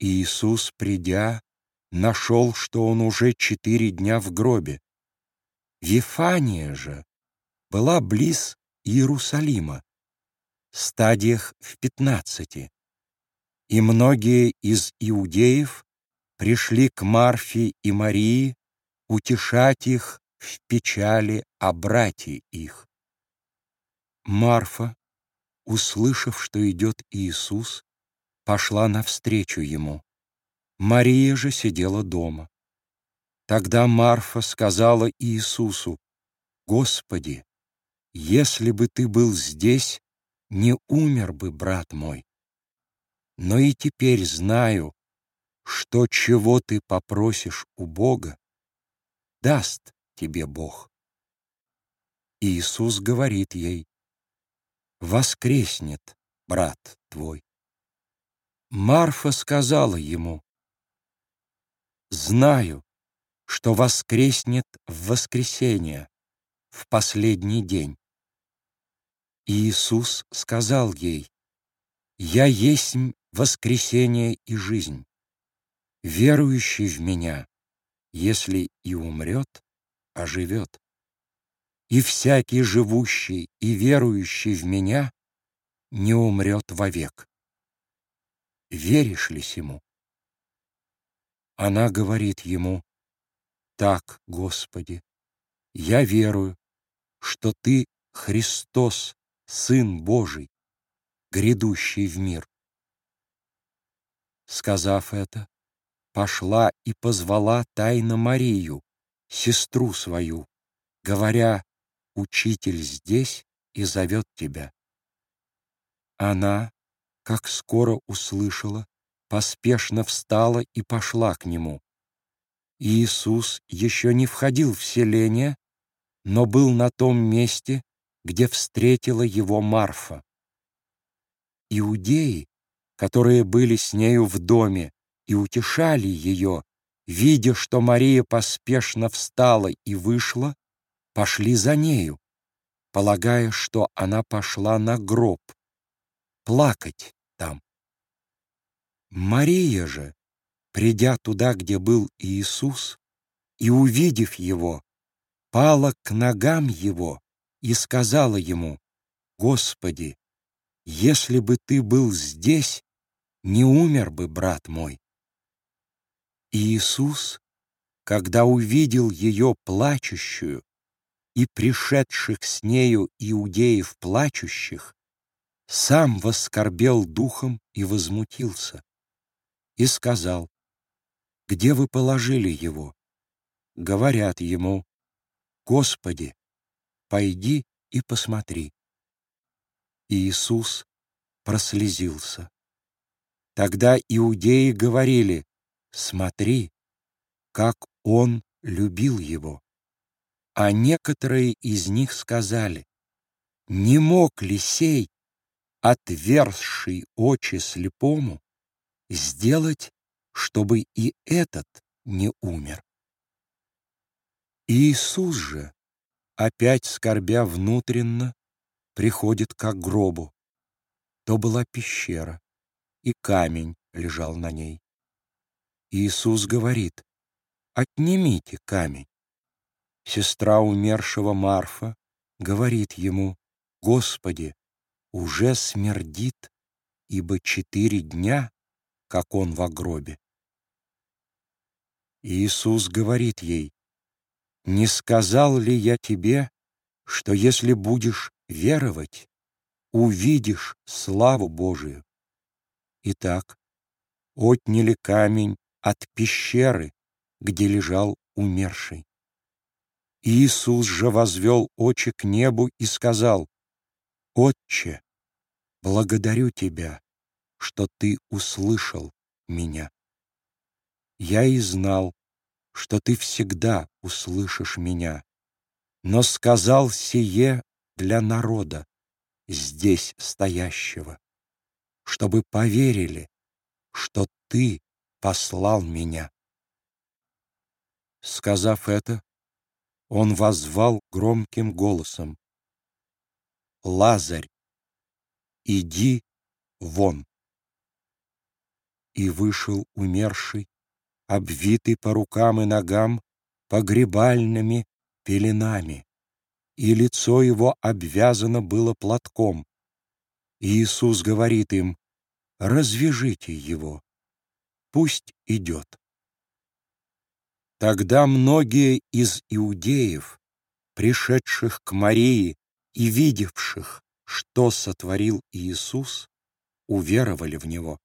И Иисус, придя, нашел, что он уже четыре дня в гробе. Вифания же была близ Иерусалима, стадиях в пятнадцати, и многие из иудеев пришли к Марфе и Марии утешать их в печали о брате их. Марфа, услышав, что идет Иисус, пошла навстречу ему. Мария же сидела дома. Тогда Марфа сказала Иисусу, «Господи, если бы ты был здесь, не умер бы брат мой. Но и теперь знаю, что чего ты попросишь у Бога, даст тебе Бог. Иисус говорит ей, «Воскреснет брат твой». Марфа сказала ему, «Знаю, что воскреснет в воскресенье, в последний день». Иисус сказал ей, «Я есть воскресение и жизнь. Верующий в Меня, если и умрет, оживет. И всякий живущий и верующий в Меня не умрет вовек. Веришь ли сему? Она говорит ему, «Так, Господи, я верую, что Ты Христос, Сын Божий, грядущий в мир». Сказав это, пошла и позвала тайно Марию, сестру свою, говоря, «Учитель здесь и зовет тебя». Она, как скоро услышала, поспешно встала и пошла к нему. Иисус еще не входил в селение, но был на том месте, где встретила его Марфа. Иудеи, которые были с нею в доме и утешали ее, видя, что Мария поспешно встала и вышла, пошли за нею, полагая, что она пошла на гроб, плакать там. Мария же, придя туда, где был Иисус, и увидев его, пала к ногам его и сказала ему, «Господи, если бы ты был здесь, не умер бы брат мой». Иисус, когда увидел ее плачущую и пришедших с нею иудеев плачущих, сам воскорбел духом и возмутился, и сказал, «Где вы положили его?» Говорят ему, «Господи, пойди и посмотри». Иисус прослезился. Тогда иудеи говорили, «Смотри, как он любил его». А некоторые из них сказали, «Не мог ли сей отверзший очи слепому, сделать, чтобы и этот не умер. Иисус же, опять скорбя внутренно, приходит к гробу. То была пещера, и камень лежал на ней. Иисус говорит, «Отнимите камень». Сестра умершего Марфа говорит ему, «Господи, уже смердит, ибо четыре дня, как он в гробе. Иисус говорит ей, «Не сказал ли я тебе, что если будешь веровать, увидишь славу Божию?» Итак, отняли камень от пещеры, где лежал умерший. Иисус же возвел очи к небу и сказал, Отче, благодарю Тебя, что Ты услышал меня. Я и знал, что Ты всегда услышишь меня, но сказал сие для народа, здесь стоящего, чтобы поверили, что Ты послал меня. Сказав это, он воззвал громким голосом, Лазарь, иди вон. И вышел умерший, обвитый по рукам и ногам погребальными пеленами, и лицо его обвязано было платком. И Иисус говорит им, «Развяжите его, пусть идет». Тогда многие из иудеев, пришедших к Марии и видевших, что сотворил Иисус, уверовали в Него.